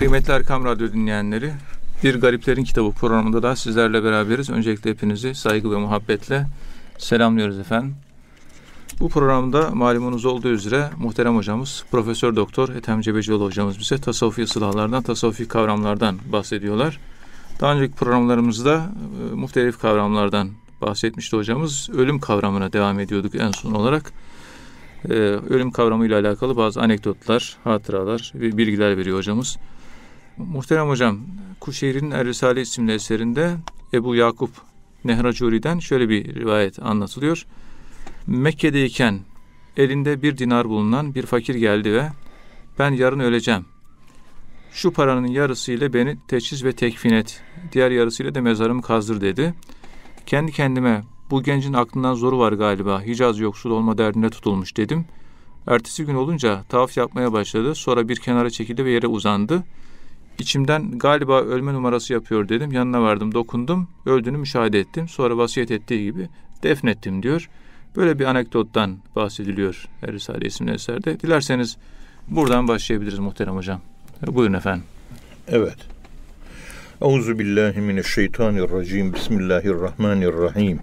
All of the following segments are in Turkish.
Kıymetli Erkam Radyo dinleyenleri, Bir Gariplerin Kitabı programında da sizlerle beraberiz. Öncelikle hepinizi saygı ve muhabbetle selamlıyoruz efendim. Bu programda malumunuz olduğu üzere muhterem hocamız Profesör Doktor Ethem Cebecioğlu hocamız bize tasavvufi ıslahlardan, tasavvufi kavramlardan bahsediyorlar. Daha önceki programlarımızda e, muhtelif kavramlardan bahsetmişti hocamız. Ölüm kavramına devam ediyorduk en son olarak. E, ölüm kavramıyla alakalı bazı anekdotlar, hatıralar ve bilgiler veriyor hocamız. Muhterem hocam, Kuşehir'in Er Risale isimli eserinde Ebu Yakup Nehracuri'den şöyle bir rivayet anlatılıyor. Mekke'deyken elinde bir dinar bulunan bir fakir geldi ve ben yarın öleceğim. Şu paranın yarısıyla beni teçhiz ve tekfin et. Diğer yarısıyla da mezarımı kazdır dedi. Kendi kendime bu gencin aklından zoru var galiba. Hicaz yoksul olma derdinde tutulmuş dedim. Ertesi gün olunca tavaf yapmaya başladı. Sonra bir kenara çekildi ve yere uzandı. İçimden galiba ölme numarası yapıyor dedim. Yanına vardım, dokundum. Öldüğünü müşahede ettim. Sonra vasiyet ettiği gibi defnettim diyor. Böyle bir anekdottan bahsediliyor Er Risale isimli eserde. Dilerseniz buradan başlayabiliriz muhterem hocam. Buyurun efendim. Evet. Euzu billahi mineşşeytanirracim. Bismillahirrahmanirrahim.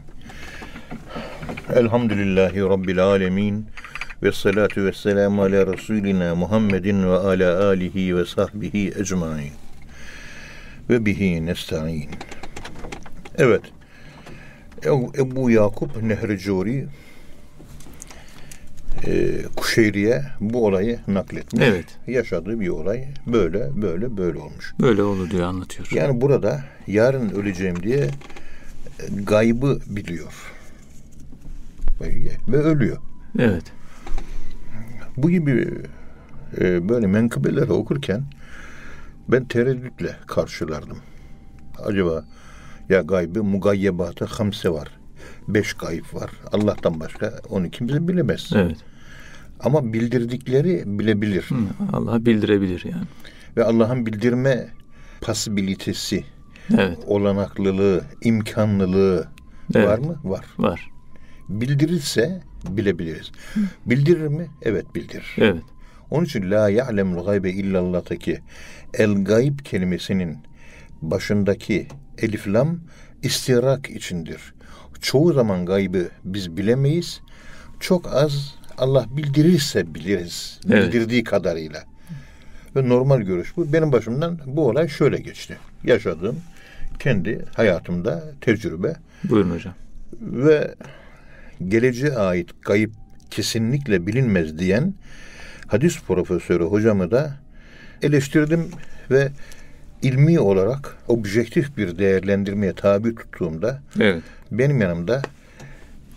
Elhamdülillahi rabbil alamin. Ve salatu ve selamu ala Resulina Muhammedin ve ala alihi ve sahbihi ecmain. Ve bihi nesta'in. Evet. Ebu Yakup Nehricuri e, Kuşeyri'ye bu olayı nakletmiş. Evet. Yaşadığı bir olay böyle böyle böyle olmuş. Böyle oldu diyor anlatıyor. Yani burada yarın öleceğim diye gaybı biliyor. Ve ölüyor. Evet. Bu gibi e, böyle menkıbeleri okurken ben tereddütle karşılardım. Acaba ya gaybı mugayyebatı hamse var. Beş gayb var. Allah'tan başka onu kimse bilemez. Evet. Ama bildirdikleri bilebilir. Hı, Allah bildirebilir yani. Ve Allah'ın bildirme pasibilitesi, Evet. olanaklılığı, imkanlılığı Evet. var mı? Var. Var. Bildirirse bilebiliriz. Bildirir mi? Evet bildirir. Evet. Onun için la ya'lemul gaybe illallah'taki el gayb kelimesinin başındaki elif lam istirak içindir. Çoğu zaman gaybı biz bilemeyiz. Çok az Allah bildirirse biliriz. Evet. Bildirdiği kadarıyla. Ve normal görüş bu. Benim başımdan bu olay şöyle geçti. Yaşadığım kendi hayatımda tecrübe Buyurun hocam. ve geleceğe ait kayıp kesinlikle bilinmez diyen hadis profesörü hocamı da eleştirdim ve ilmi olarak objektif bir değerlendirmeye tabi tuttuğumda Evet. benim yanımda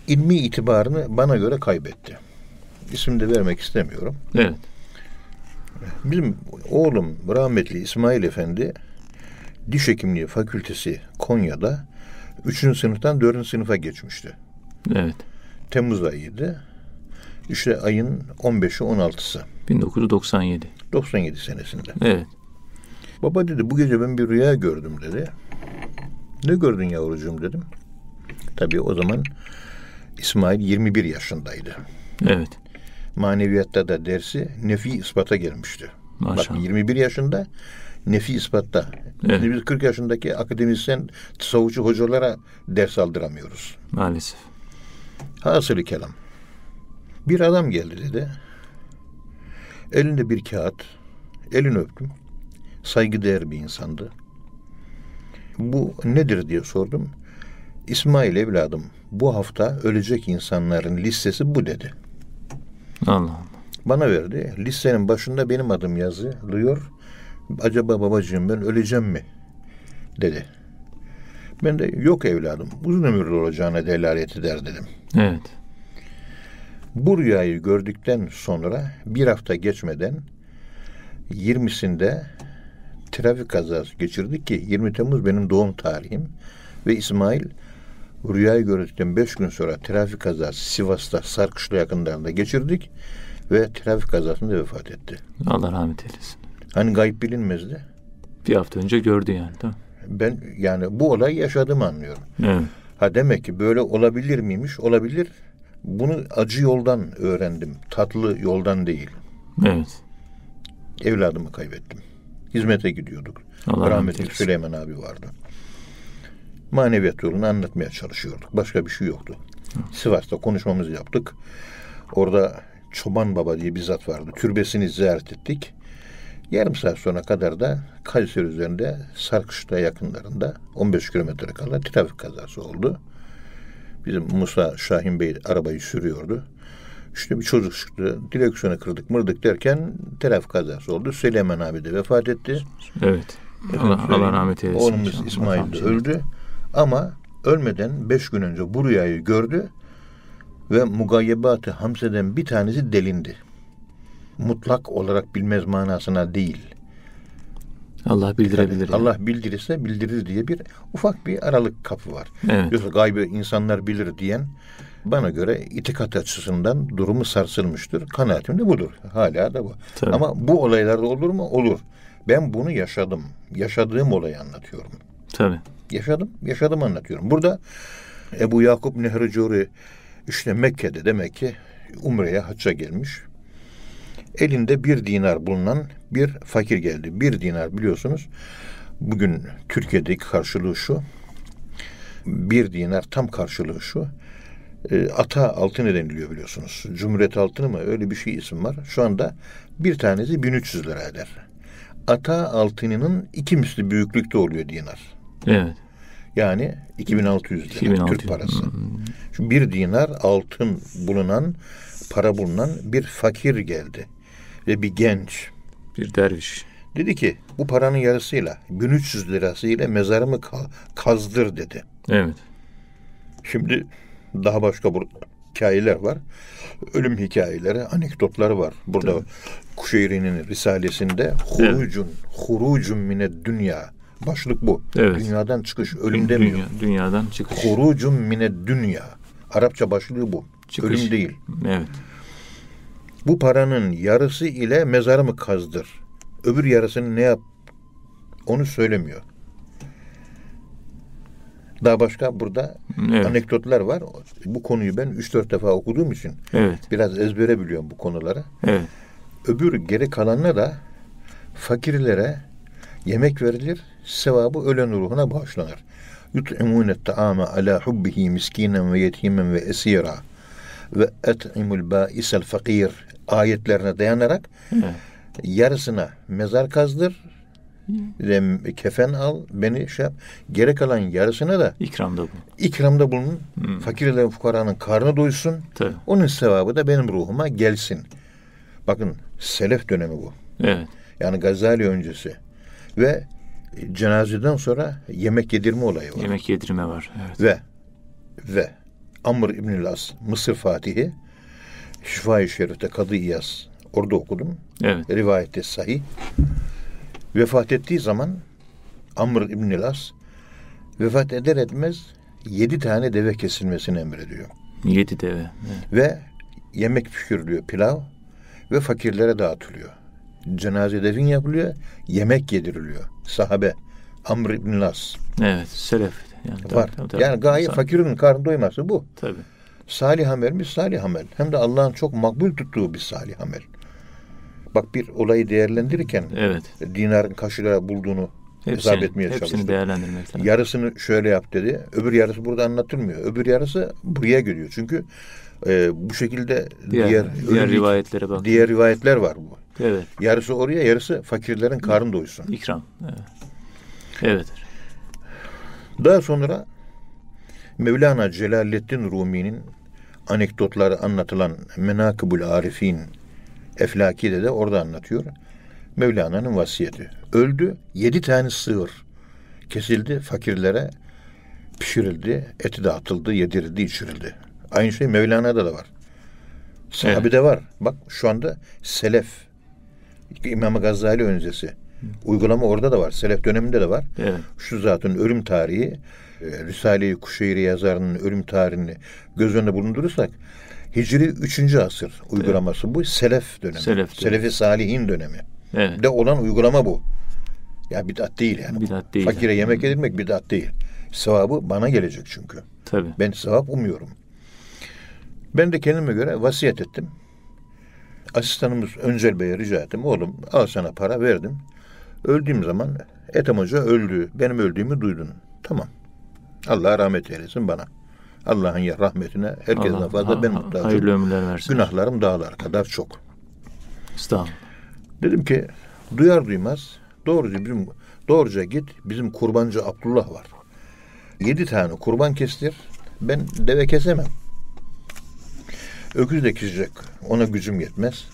ilmi itibarını bana göre kaybetti. İsim de vermek istemiyorum. Evet. Bizim oğlum rahmetli İsmail Efendi Diş Hekimliği Fakültesi Konya'da 3. sınıftan 4. sınıfa geçmişti. Evet. Temmuz ayıydı. İşte ayın 15'i 16'sı. 1997. 97 senesinde. Evet. Baba dedi bu gece ben bir rüya gördüm dedi. Ne gördün yavrucuğum dedim. Tabii o zaman İsmail 21 yaşındaydı. Evet. Maneviyatta da dersi nefi ispata gelmişti. Maşallah. Bak 21 yaşında nefi ispatta. Evet. Şimdi biz 40 yaşındaki akademisyen tasavvufçu hocalara ders aldıramıyoruz. Maalesef. Hasılı kelam. Bir adam geldi dedi. Elinde bir kağıt. Elini öptüm. Saygıdeğer bir insandı. Bu nedir diye sordum. İsmail evladım bu hafta ölecek insanların listesi bu dedi. Allah Allah. Bana verdi. Listenin başında benim adım yazılıyor. Acaba babacığım ben öleceğim mi? Dedi. Ben de yok evladım uzun ömürlü olacağına delalet eder dedim. Evet. Bu rüyayı gördükten sonra bir hafta geçmeden 20'sinde trafik kazası geçirdik ki 20 Temmuz benim doğum tarihim ve İsmail rüyayı gördükten 5 gün sonra trafik kazası Sivas'ta Sarkışlı yakınlarında geçirdik ve trafik kazasında vefat etti. Allah rahmet eylesin. Hani gayb bilinmezdi. Bir hafta önce gördü yani. Tamam. Ben yani bu olay yaşadığımı anlıyorum. Evet. Ha demek ki böyle olabilir miymiş? Olabilir. Bunu acı yoldan öğrendim. Tatlı yoldan değil. Evet. Evladımı kaybettim. Hizmete gidiyorduk. Allah rahmet Rahmetli eylesin. Süleyman abi vardı. Maneviyat yolunu anlatmaya çalışıyorduk. Başka bir şey yoktu. Sivas'ta konuşmamızı yaptık. Orada Çoban Baba diye bir zat vardı. Türbesini ziyaret ettik. Yarım saat sonra kadar da Kayseri üzerinde Sarkışla yakınlarında 15 kilometre kala trafik kazası oldu. Bizim Musa Şahin Bey arabayı sürüyordu. İşte bir çocuk çıktı. Direksiyonu kırdık mırdık derken trafik kazası oldu. Süleyman abi de vefat etti. Evet. Allah, Allah rahmet eylesin. Oğlumuz. İsmail de öldü. Ama ölmeden beş gün önce bu rüyayı gördü ve mugayyebatı hamseden bir tanesi delindi. Mutlak olarak bilmez manasına değil. Allah bildirebilir. yani. Allah bildirirse bildirir diye bir ufak bir aralık kapı var. Evet. Yoksa gaybı insanlar bilir diyen bana göre itikat açısından durumu sarsılmıştır. Kanaatim de budur. Hala da bu. Tabii. Ama bu olaylarda olur mu? Olur. Ben bunu yaşadım. Yaşadığım olayı anlatıyorum. Tabii. Yaşadım, yaşadım anlatıyorum. Burada Ebu Yakup Nehri Curi işte Mekke'de demek ki Umre'ye hacca gelmiş. Elinde bir dinar bulunan bir fakir geldi. Bir dinar biliyorsunuz bugün Türkiye'deki karşılığı şu. Bir dinar tam karşılığı şu. E, ata altını deniliyor biliyorsunuz. Cumhuriyet altını mı öyle bir şey isim var. Şu anda bir tanesi 1300 lira eder. Ata altınının iki misli büyüklükte oluyor dinar. Evet. Yani 2600 lira 2600. Türk parası. Hmm. Şu bir dinar altın bulunan, para bulunan bir fakir geldi. Ve bir genç. Bir derviş. Dedi ki bu paranın yarısıyla 1300 lirasıyla mezarımı ka- kazdır dedi. Evet. Şimdi daha başka bu hikayeler var. Ölüm hikayeleri, anekdotları var. Burada Kuşeyri'nin risalesinde hurucun, hurucun mine dünya. Başlık bu. Evet. Dünyadan çıkış. Ölüm demiyor. Dünya, dünyadan çıkış. Hurucun mine dünya. Arapça başlığı bu. Çıkış. Ölüm değil. Evet. Bu paranın yarısı ile mezarımı kazdır. Öbür yarısını ne yap? Onu söylemiyor. Daha başka burada Evet. anekdotlar var. Bu konuyu ben 3-4 defa okuduğum için Evet. biraz ezbere biliyorum bu konuları. Evet. Öbür geri kalanına da fakirlere yemek verilir. Sevabı ölen ruhuna bağışlanır. Yut'imûne ta'ame ala hubbihi miskinen ve yetimen ve esira ve et'imul bâisel fakir ayetlerine dayanarak Evet. yarısına mezar kazdır ve kefen al beni şey yap. Geri kalan yarısına da İkramda bu. ikramda bulunun. Fakirlerin fukaranın karnı doysun. Tabii. Onun sevabı da benim ruhuma gelsin. Bakın selef dönemi bu. Evet. Yani Gazali öncesi. Ve cenazeden sonra yemek yedirme olayı var. Yemek yedirme var. Evet. Ve ve Amr İbnül As Mısır Fatihi Şifa-i Şerif'te Kadı İyaz orada okudum. Evet. Rivayette sahih. Vefat ettiği zaman Amr İbnül As vefat eder etmez yedi tane deve kesilmesini emrediyor. Yedi deve. Evet. Ve yemek pişiriliyor pilav ve fakirlere dağıtılıyor. Cenaze defin yapılıyor, yemek yediriliyor. Sahabe Amr İbn Las Evet. Selef. Yani, tabii, var. tabii, tabii. Yani gaye Sa- fakirin karnı doyması bu. Tabii. Salih amel mi? Salih amel. Hem de Allah'ın çok makbul tuttuğu bir salih amel. Bak bir olayı değerlendirirken Evet. dinarın kaç lira bulduğunu hesap etmeye hepsini çalıştım. değerlendirmek lazım. Yarısını şöyle yap dedi. Öbür yarısı burada anlatılmıyor. Öbür yarısı buraya geliyor. Çünkü e, bu şekilde diğer, diğer, diğer, rivayetlere bak. diğer rivayetler var bu. Evet. Yarısı oraya, yarısı fakirlerin karın doysun. İkram. Evet. Evet. Daha sonra Mevlana Celaleddin Rumi'nin anekdotları anlatılan Menakibul Arifin Eflaki'de de orada anlatıyor. Mevlana'nın vasiyeti. Öldü, yedi tane sığır kesildi, fakirlere pişirildi, eti de atıldı, yedirildi, içirildi. Aynı şey Mevlana'da da var. Sahabede var. Bak şu anda Selef, İmam Gazali öncesi. Uygulama orada da var. Selef döneminde de var Evet. şu zatın ölüm tarihi e, Risale-i Kuşeyri yazarının ölüm tarihini göz önünde bulundurursak Hicri 3. asır uygulaması bu. Selef dönemi. Selef dönemi. Selefi Salihin dönemi. Evet. De olan uygulama bu. Ya bid'at değil yani. Bidat değil. Fakire yemek yedirmek bid'at değil. Sevabı bana gelecek çünkü. Tabii. Ben sevap umuyorum. Ben de kendime göre vasiyet ettim. Asistanımız Öncel Bey'e rica ettim. Oğlum al sana para verdim. Öldüğüm zaman Ethem Hoca öldü. Benim öldüğümü duydun. Tamam. Allah rahmet eylesin bana. Allah'ın ya rahmetine herkesten Allah- fazla ben ha- mutlaka. Hayırlı ömürler versin. Günahlarım dağlar kadar çok. Estağfurullah. Dedim ki duyar duymaz doğruca bizim doğruca git bizim kurbancı Abdullah var. Yedi tane kurban kestir. Ben deve kesemem. Öküz de kesecek. Ona gücüm yetmez.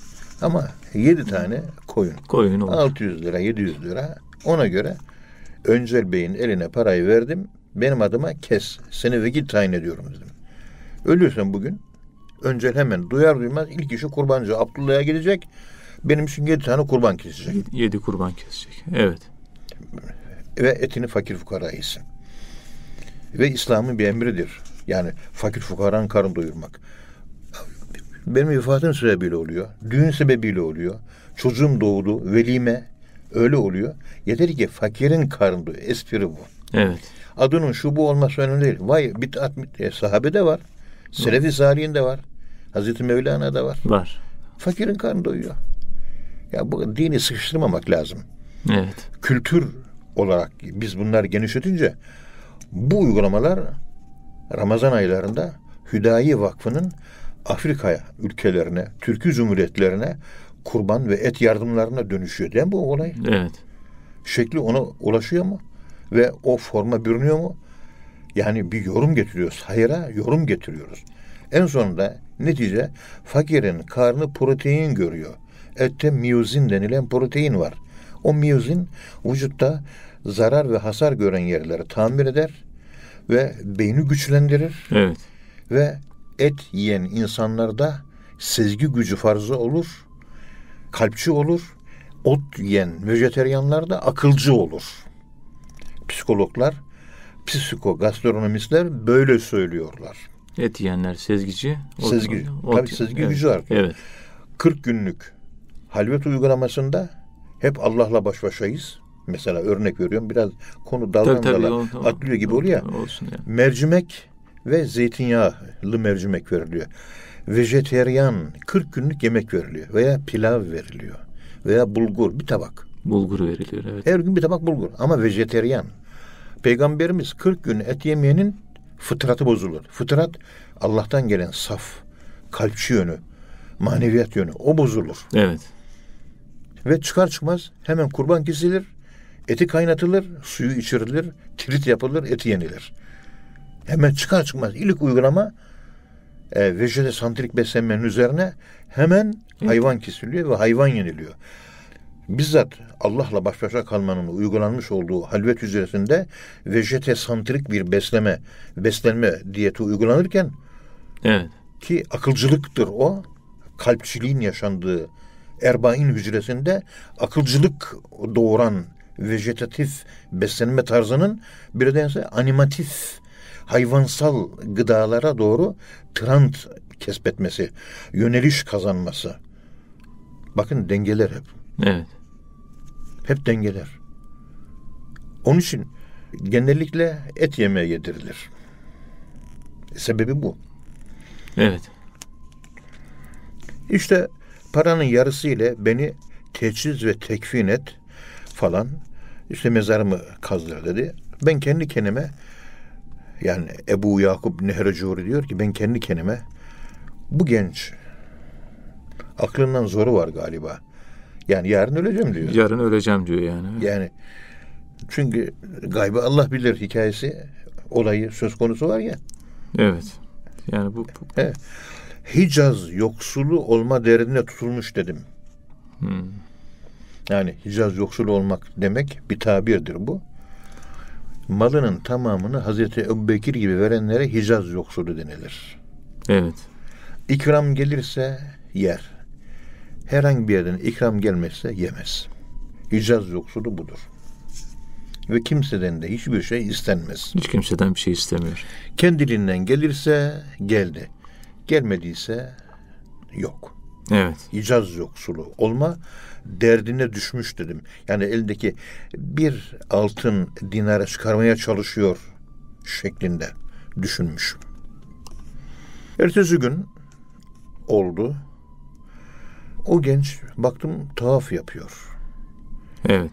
Ama yedi tane koyun. Koyun olur. 600 lira 700 lira ona göre Öncel Bey'in eline parayı verdim. Benim adıma kes. Seni vekil tayin ediyorum dedim. Ölürsen bugün Öncel hemen duyar duymaz ilk işi kurbancı Abdullah'a gidecek. Benim için yedi tane kurban kesecek. Yedi- kurban kesecek. Evet. Ve etini fakir fukara yesin. Ve İslam'ın bir emridir. Yani fakir fukaranın karın doyurmak. Benim vefatım sebebiyle oluyor. Düğün sebebiyle oluyor. Çocuğum doğdu. Velime öyle oluyor. Yeter ki fakirin karnı. Espri bu. Evet. Adının şu bu olması önemli değil. Vay bid'at e, sahabe de var. Selefi Salih'in de var. Hazreti Mevlana da var. Var. Fakirin karnı doyuyor. Ya bu dini sıkıştırmamak lazım Evet. kültür olarak biz bunları genişletince bu uygulamalar Ramazan aylarında Hüdayi Vakfı'nın Afrika ülkelerine, Türkiye Cumhuriyetlerine kurban ve et yardımlarına dönüşüyor değil mi bu olay? Evet. Şekli ona ulaşıyor mu? Ve o forma bürünüyor mu? Yani bir yorum getiriyoruz. Hayra yorum getiriyoruz. En sonunda netice fakirin karnı protein görüyor. Ette miyozin denilen protein var. O miyozin vücutta zarar ve hasar gören yerleri tamir eder ve beyni güçlendirir Evet. ve et yiyen insanlarda sezgi gücü farzı olur, kalpçi olur. Ot yiyen vejeteryanlarda akılcı olur. Psikologlar, psikogastronomistler böyle söylüyorlar. Et yiyenler sezgici. ot- Sezgi. ot- Tabii sezgi evet. gücü var. Evet. 40 günlük halvet uygulamasında hep Allah'la baş başayız. Mesela örnek veriyorum biraz konu tabii. dala atlıyor gibi oluyor ya. Olsun yani. mercimek ve zeytinyağlı mercimek veriliyor. Vejeteryan 40 günlük yemek veriliyor veya pilav veriliyor veya bulgur bir tabak. Bulgur veriliyor. Evet. Her gün bir tabak bulgur ama vejeteryan. Peygamberimiz 40 gün et yemeyenin fıtratı bozulur. Fıtrat Allah'tan gelen saf, kalpçi yönü, maneviyat yönü o bozulur. Evet. Ve çıkar çıkmaz hemen kurban kesilir, eti kaynatılır, suyu içirilir, trit yapılır, eti yenilir. Hemen çıkar çıkmaz ilk uygulama e, vejetasantrik beslenmenin üzerine hemen hayvan kesiliyor ve hayvan yeniliyor. Bizzat Allah'la baş başa kalmanın uygulanmış olduğu halvet hücresinde vejetasantrik bir besleme, beslenme diyeti uygulanırken Evet. ki akılcılıktır o. Kalpçiliğin yaşandığı erbain hücresinde akılcılık doğuran vejetatif beslenme tarzının bir nedense animatif hayvansal gıdalara doğru trend kesbetmesi, yöneliş kazanması. Bakın dengeler hep. Evet. Hep dengeler. Onun için genellikle et yemeğe yedirilir. Sebebi bu. Evet. İşte paranın yarısı ile beni teçhiz ve tekfin et falan. İşte mezarımı kazdır dedi. Ben kendi kendime yani Ebu Yakup Nehrecuri diyor ki ben kendi kendime bu genç aklından zoru var galiba. Yani yarın öleceğim diyor. Yarın öleceğim diyor yani. Yani çünkü gaybı Allah bilir hikayesi olayı söz konusu var ya. Evet. Yani bu, bu- He. Hicaz yoksulu olma derdine tutulmuş dedim. Hmm. Yani Hicaz yoksulu olmak demek bir tabirdir bu. Malının tamamını Hazreti Ebubekir gibi verenlere Hicaz yoksulu denilir. evet. İkram gelirse yer. Herhangi bir yerden ikram gelmezse yemez. Hicaz yoksulu budur. Ve kimseden de hiçbir şey istenmez. Hiç kimseden bir şey istemiyor. Kendiliğinden gelirse geldi. Gelmediyse yok. Evet. Hicaz yoksulu olma derdine düşmüş dedim. Yani eldeki bir altın dinara çıkarmaya çalışıyor şeklinde düşünmüş. Ertesi gün oldu. O genç baktım tavaf yapıyor. Evet.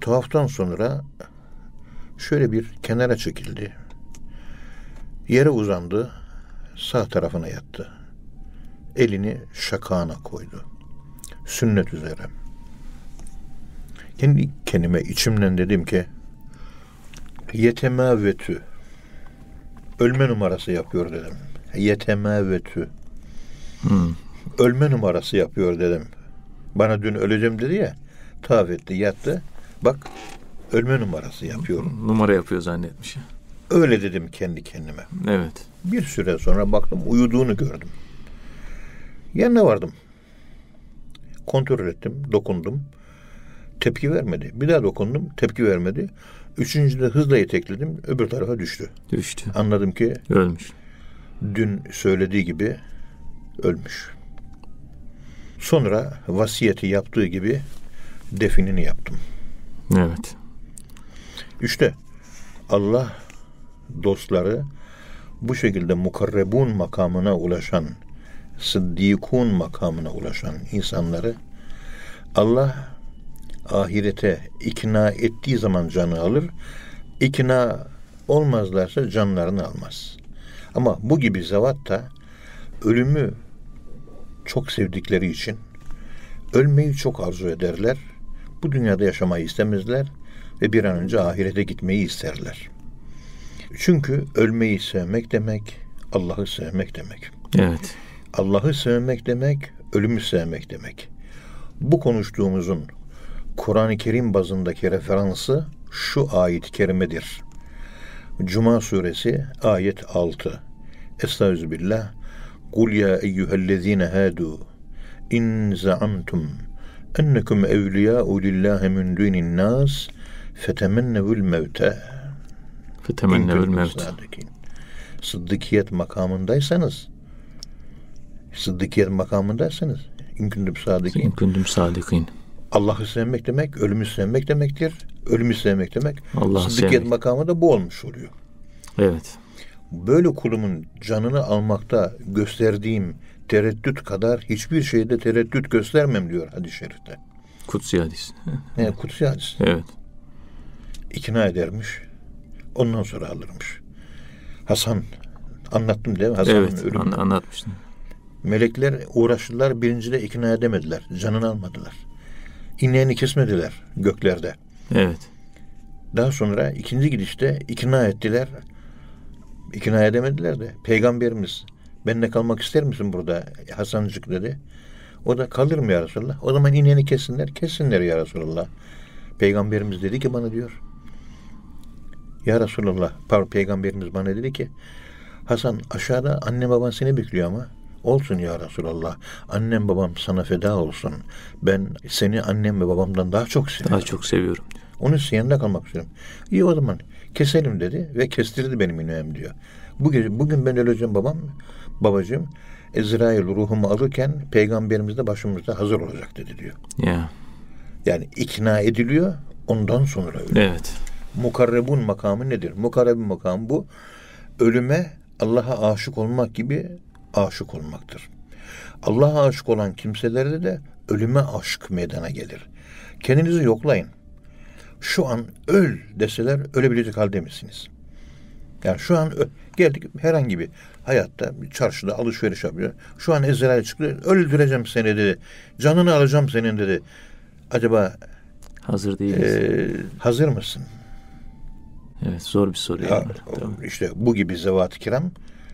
Tuhaftan sonra şöyle bir kenara çekildi. Yere uzandı. Sağ tarafına yattı. Elini şakağına koydu. Sünnet üzere. Kendi kendime içimden dedim ki yetemavvetü ölme numarası yapıyor dedim. Yetemavvetü Hmm. ölme numarası yapıyor dedim. Bana dün öleceğim dedi ya. Tavaf etti, yattı. Bak ölme numarası yapıyor. Numara yapıyor zannetmiş. Öyle dedim kendi kendime. Evet. Bir süre sonra baktım uyuduğunu gördüm. Yanına vardım. Kontrol ettim, dokundum. Tepki vermedi. Bir daha dokundum, tepki vermedi. Üçüncüde hızla itekledim, öbür tarafa düştü. Düştü. Anladım ki Ölmüş. dün söylediği gibi ölmüş. Sonra vasiyeti yaptığı gibi definini yaptım. Evet. İşte Allah dostları bu şekilde mukarrebun makamına ulaşan, sıddikun makamına ulaşan insanları Allah ahirete ikna ettiği zaman canı alır. İkna olmazlarsa canlarını almaz. Ama bu gibi zevat da ölümü çok sevdikleri için ölmeyi çok arzu ederler. Bu dünyada yaşamayı istemezler ve bir an önce ahirete gitmeyi isterler. Çünkü ölmeyi sevmek demek Allah'ı sevmek demek. Evet. Allah'ı sevmek demek ölümü sevmek demek. Bu konuştuğumuzun Kur'an-ı Kerim bazındaki referansı şu ayet-i kerimedir. Cuma suresi ayet 6. Estağfirullah. Kul ya eyyühellezine hadu in zaamtum ennekum evliyâ'u lillahi min dunin nas fetemennevül mevte Fetemennevül İn mevt. kuntum sadikin. Sıddıkiyet makamındaysanız Sıddıkiyet makamındaysanız İnkündüm sadıkin. İn kuntum sadikin. Allah'ı sevmek demek, ölümü sevmek demektir. Ölümü sevmek demek. Allah'ı Sıddıkiyet sevmek. makamı da bu olmuş oluyor. Evet. Böyle kulumun canını almakta gösterdiğim tereddüt kadar hiçbir şeyde tereddüt göstermem diyor hadis-i şerifte. Kutsi hadis. Yani kutsi hadis. Evet. ikna edermiş. Ondan sonra alırmış. Hasan anlattım değil mi? Hasan'ın evet. ölümünü. An- anlatmıştın. Melekler uğraştılar birincide ikna edemediler. Canını almadılar. İneğini kesmediler göklerde. Evet. Daha sonra ikinci gidişte ikna ettiler. İkna edemediler de. Peygamberimiz benimle kalmak ister misin burada Hasancık dedi. O da kalırım ya Resulallah. O zaman ineğini kessinler. Kessinler ya Resulallah. Peygamberimiz dedi ki bana diyor. Ya Resulallah. Pardon, Peygamberimiz bana dedi ki Hasan aşağıda anne baban seni bekliyor ama. Olsun ya Resulallah. Annem babam sana feda olsun. Ben seni annem ve babamdan daha çok seviyorum. Daha çok seviyorum. Onun yanında kalmak istiyorum. İyi o zaman keselim dedi ve kestirdi benim ineğim diyor. Bu gece, bugün ben öleceğim babam, babacığım. Ezrail ruhumu alırken peygamberimiz de başımızda hazır olacak dedi diyor. Ya. Yani ikna ediliyor ondan sonra ölüyor. Evet. Mukarrebun makamı nedir? Mukarrebun makamı bu. Ölüme Allah'a aşık olmak gibi aşık olmaktır. Allah'a aşık olan kimselerde de ölüme aşk meydana gelir. Kendinizi yoklayın. Şu an öl deseler ölebilecek halde misiniz? Yani şu an geldik herhangi bir hayatta bir çarşıda alışveriş yapıyor. Şu an Ezrail çıktı. Öldüreceğim seni dedi. Canını alacağım senin dedi. Acaba Hazır değiliz. e, hazır mısın? evet. Zor bir soru. Ya, yani. Tamam. işte bu gibi zevat-ı kiram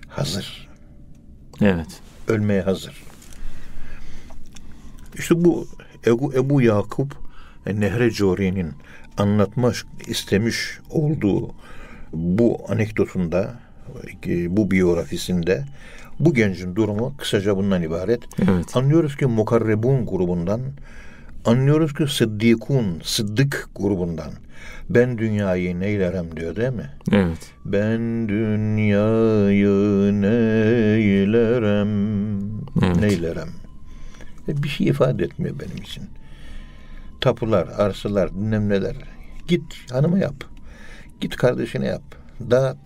hazır. Evet. Ölmeye hazır. İşte bu Ebu, Ebu Yakup Nehre Cori'nin anlatmak istemiş olduğu bu anekdotunda e, bu biyografisinde bu gencin durumu kısaca bundan ibaret. Evet. Anlıyoruz ki mukarrebun grubundan, anlıyoruz ki sıddikun, sıddık grubundan. Ben dünyayı neylerim diyor değil mi? Evet. Ben dünyayı neylerem, Evet. neylerem. E, Bir şey ifade etmiyor benim için. Tapular, arsalar, bilmem neler. Git hanıma yap. Git kardeşine yap. Dağıt.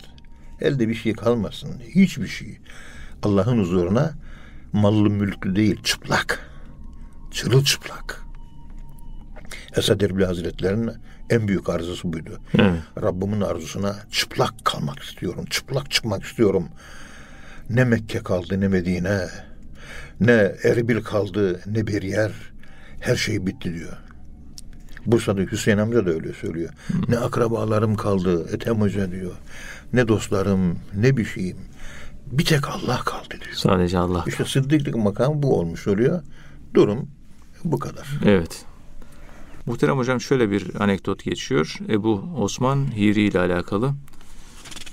Elde bir şey kalmasın. Hiçbir şey. Allah'ın huzuruna mallı mülklü değil, çıplak. Çırılçıplak. Esad Erbil Hazretleri'nin en büyük arzusu buydu. Evet. Rabbimin arzusuna çıplak kalmak istiyorum. Çıplak çıkmak istiyorum. Ne Mekke kaldı ne Medine. Ne Erbil kaldı ne bir yer. Her şey bitti diyor. Bursa'da Hüseyin amca da öyle söylüyor. Ne akrabalarım kaldı Ethem Hoca diyor. Ne dostlarım ne bir şeyim. Bir tek Allah kaldı diyor. Sadece Allah. İşte sıddıklık makamı bu olmuş oluyor. Durum bu kadar. Evet. Muhterem hocam şöyle bir anekdot geçiyor. Ebu Osman Hiri ile alakalı.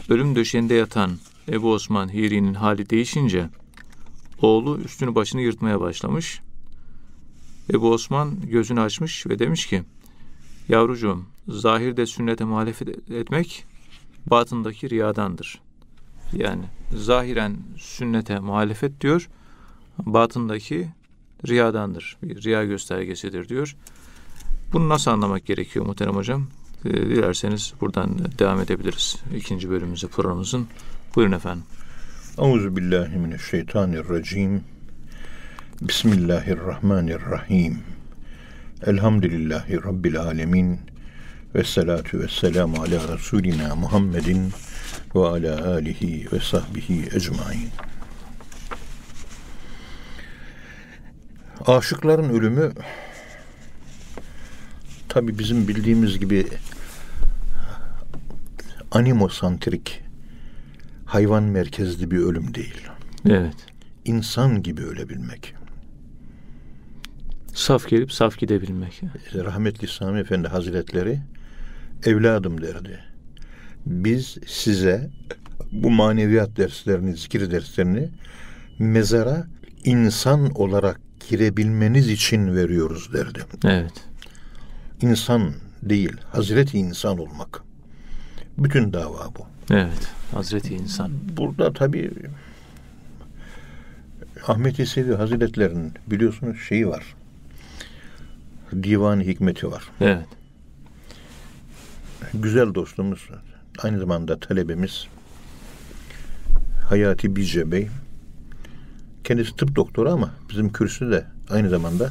Ölüm döşeğinde yatan Ebu Osman Hiri'nin hali değişince oğlu üstünü başını yırtmaya başlamış. Ebu Osman gözünü açmış ve demiş ki Yavrucuğum zahirde sünnete muhalefet etmek batındaki riyadandır. Yani zahiren sünnete muhalefet diyor, batındaki riyadandır. Bir riya göstergesidir diyor. Bunu nasıl anlamak gerekiyor muhterem hocam? Ee, dilerseniz buradan devam edebiliriz. ikinci bölümümüzü programımızın. Buyurun efendim. Euzu billahi mineşşeytanirracim. Bismillahirrahmanirrahim. Elhamdülillahi rabbil alamin. Ve salatu ve selamu ala Resulina Muhammedin ve ala alihi ve sahbihi ecmain. Aşıkların ölümü tabi bizim bildiğimiz gibi animosantrik hayvan merkezli bir ölüm değil. Evet. İnsan gibi ölebilmek. Saf gelip saf gidebilmek. Rahmetli Sami Efendi Hazretleri evladım derdi. Biz size bu maneviyat derslerini, zikir derslerini mezara insan olarak girebilmeniz için veriyoruz derdi. Evet. İnsan değil, Hazreti insan olmak. Bütün dava bu. Evet. Hazreti insan. Burada tabii Ahmet Yesevi Hazretlerinin biliyorsunuz şeyi var. Divan hikmeti var. Evet. Güzel dostumuz, aynı zamanda talebemiz Hayati Bice Bey. Kendisi tıp doktoru ama bizim kürsü de aynı zamanda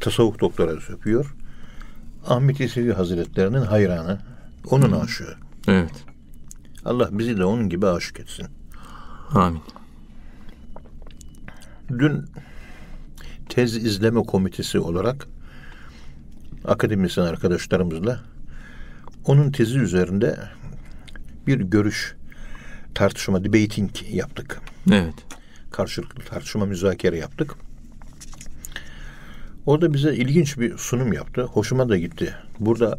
tasavvuf doktorası yapıyor. Ahmet Yesevi Hazretlerinin hayranı. Onun aşığı. Evet. Allah bizi de onun gibi aşık etsin. Amin. Dün tez izleme komitesi olarak akademisyen arkadaşlarımızla onun tezi üzerinde bir görüş tartışma, debating yaptık. Evet. Karşılıklı tartışma, müzakere yaptık. Orada bize ilginç bir sunum yaptı. Hoşuma da gitti. Burada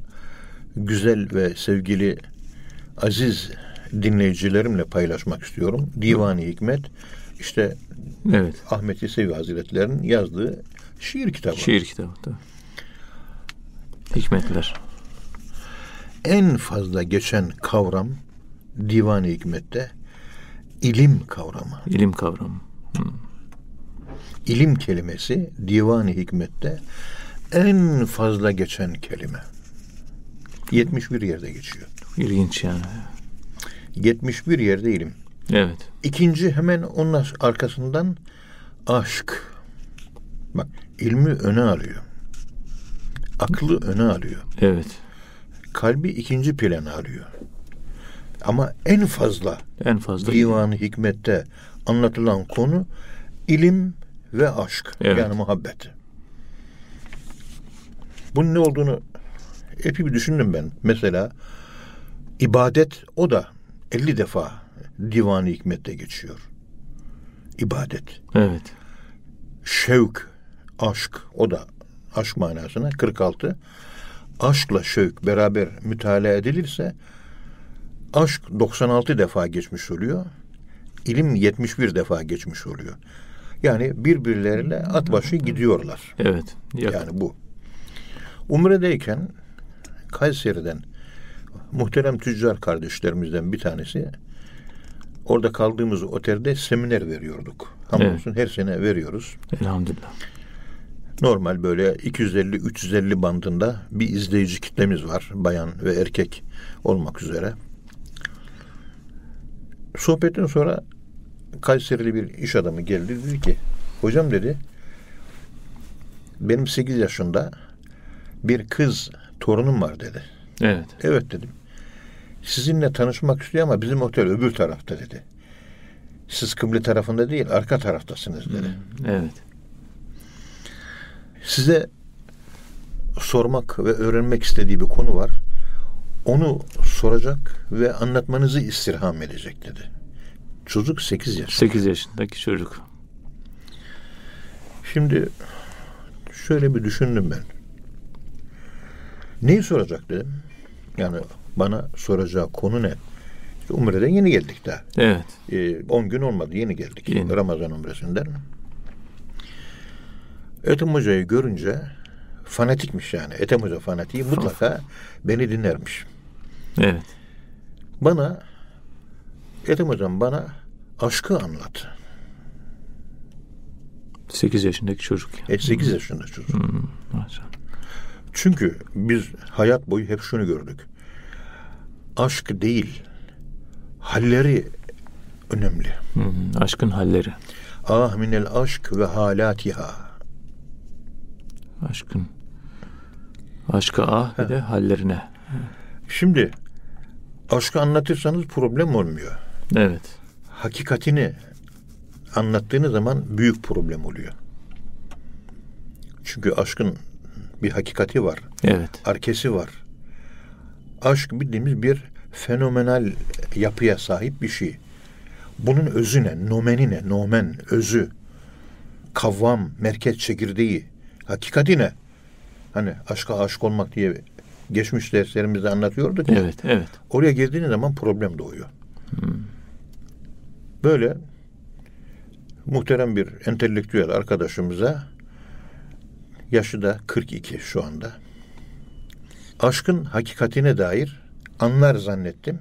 güzel ve sevgili aziz dinleyicilerimle paylaşmak istiyorum. Divani Hikmet işte Evet. Ahmet Yesevi Hazretleri'nin yazdığı şiir kitabı. Şiir kitabı. Tabii. Hikmetler. En fazla geçen kavram Divan-ı Hikmet'te ilim kavramı. İlim kavramı. Hı. İlim kelimesi Divan-ı Hikmet'te en fazla geçen kelime. 71 yerde geçiyor. İlginç yani. 71 yerde ilim. Evet. İkinci hemen onun arkasından aşk. Bak ilmi öne alıyor. Aklı öne alıyor. Evet. Kalbi ikinci plana alıyor. Ama en fazla En fazla divan hikmette anlatılan konu ilim ve aşk. Evet. Yani muhabbet. Bunun ne olduğunu epey bir düşündüm ben. Mesela ibadet o da 50 defa divan hikmette geçiyor. İbadet. Evet. Şevk, aşk o da aşk manasına 46. Aşkla şevk beraber mütalaa edilirse aşk 96 defa geçmiş oluyor. İlim 71 defa geçmiş oluyor. Yani birbirleriyle at başı gidiyorlar. Evet. Yakın. Yani bu. Umre'deyken Kayseri'den muhterem tüccar kardeşlerimizden bir tanesi orada kaldığımız otelde seminer veriyorduk. Hamdolsun her sene veriyoruz. Elhamdülillah. Normal böyle 250-350 bandında bir izleyici kitlemiz var. Bayan ve erkek olmak üzere. Sohbetten sonra Kayserili bir iş adamı geldi. Dedi ki hocam dedi benim 8 yaşında bir kız torunum var dedi. Evet. Evet dedim. Sizinle tanışmak istiyor ama bizim otel öbür tarafta dedi. Siz kıble tarafında değil arka taraftasınız dedi. Evet. Size sormak ve öğrenmek istediği bir konu var. Onu soracak ve anlatmanızı istirham edecek dedi. Çocuk 8 yaş. 8 yaşındaki çocuk. Şimdi şöyle bir düşündüm ben. Neyi soracak dedim. Yani bana soracağı konu ne? İşte Umre'den yeni geldik daha. Evet. 10 gün olmadı yeni geldik. Yeni. Ramazan umresinden. Ethem Hoca'yı görünce fanatikmiş yani. Ethem Hoca fanatiği mutlaka beni dinlermiş. Evet. Bana Ethem Hocam bana aşkı anlat. 8 yaşındaki çocuk. E 8 yaşında çocuk. Hmm. Çünkü biz hayat boyu hep şunu gördük. Aşk değil, halleri önemli. Hmm, aşkın halleri. Ah minel aşk ve halatiha. Aşkın. Aşka ah bir de hallerine. Şimdi aşkı anlatırsanız problem olmuyor. Evet. Hakikatini anlattığınız zaman büyük problem oluyor. Çünkü aşkın bir hakikati var, Evet. arkesi var. Aşk bildiğimiz bir fenomenal yapıya sahip bir şey. Bunun özü ne? Nomeni ne? Nomen, özü. Kavvam, merkez çekirdeği. Hakikati ne? Hani aşka aşık olmak diye geçmiş derslerimizde anlatıyorduk. Evet, evet. Oraya girdiğiniz zaman problem doğuyor. Böyle muhterem bir entelektüel arkadaşımıza yaşı da 42 şu anda. Aşkın hakikatine dair anlar zannettim.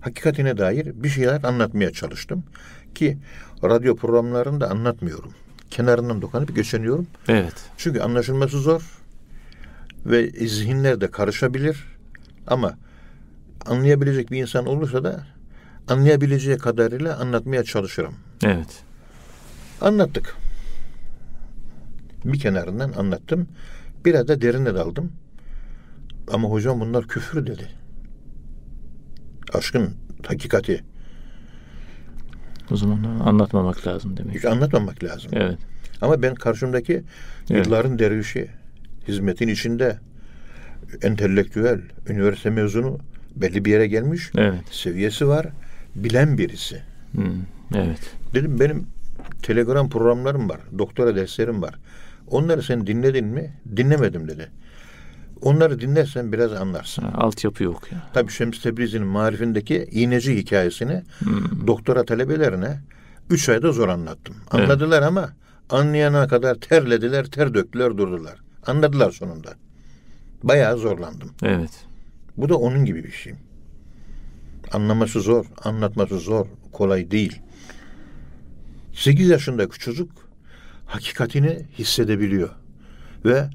Hakikatine dair bir şeyler anlatmaya çalıştım. Ki radyo programlarında anlatmıyorum. Kenarından dokanıp geçeniyorum. Evet. Çünkü anlaşılması zor ve zihinler de karışabilir. Ama anlayabilecek bir insan olursa da anlayabileceği kadarıyla anlatmaya çalışırım. Evet. Anlattık. Bir kenarından anlattım. Biraz da derine daldım. Ama hocam bunlar küfür dedi. Aşkın hakikati. O zaman anlatmamak lazım demek. Hiç anlatmamak lazım. Evet. Ama ben karşımdaki Evet. yılların dervişi, hizmetin içinde, entelektüel, üniversite mezunu, belli bir yere gelmiş, Evet. seviyesi var, bilen birisi. Hmm, Evet. Dedim benim telegram programlarım var, doktora derslerim var. Onları sen dinledin mi? Dinlemedim dedi. Onları dinlersen biraz anlarsın. Ha, altyapı yok ya. Tabii Şems Tebrizi'nin marifindeki iğneci hikayesini doktora talebelerine üç ayda zor anlattım. Anladılar ama anlayana kadar terlediler, ter döktüler, durdular. Anladılar sonunda. Bayağı zorlandım. Evet. Bu da onun gibi bir şey. Anlaması zor, anlatması zor, kolay değil. 8 yaşındaki çocuk hakikatini hissedebiliyor. Ve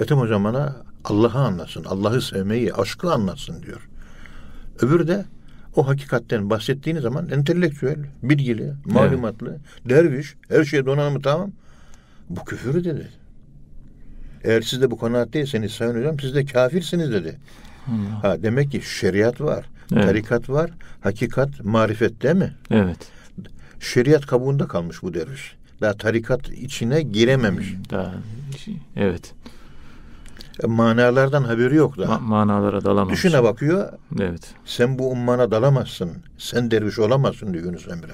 Ethem Hocam bana Allah'ı anlatsın, Allah'ı sevmeyi, aşkı anlatsın diyor. Öbürü de o hakikatten bahsettiğiniz zaman entelektüel, bilgili, malumatlı, derviş, her şeye donanımı tamam. Bu küfür dedi. Eğer siz de bu kanaat değilseniz Sayın Hocam siz de kafirsiniz dedi. Ha, demek ki şeriat var, Evet. tarikat var, hakikat, marifet değil mi? Evet. Şeriat kabuğunda kalmış bu derviş. Daha tarikat içine girememiş. Daha evet. E, Manalardan haberi yok daha. Ma- manalara dalamamış. Düşüne bakıyor, Evet. sen bu ummana dalamazsın, sen derviş olamazsın diyor Yunus Emre.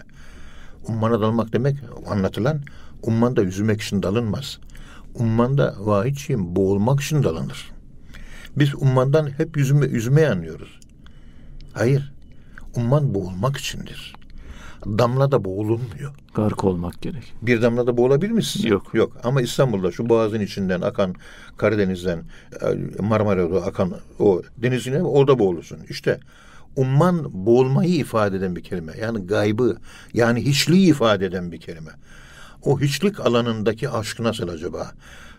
Ummana dalmak demek anlatılan, ummanda yüzmek için dalınmaz. Ummanda vahid şeyin boğulmak için dalınır. Biz ummandan hep yüzme, yüzmeyi anlıyoruz. Hayır, umman boğulmak içindir. Damla da boğulunmuyor. Gark olmak gerek. Bir damlada boğulabilir misin? Yok. Yok. Ama İstanbul'da şu boğazın içinden akan Karadeniz'den e, Marmara'da akan o denizine orada boğulursun. İşte umman boğulmayı ifade eden bir kelime. Yani gaybı yani hiçliği ifade eden bir kelime. O hiçlik alanındaki aşk nasıl acaba?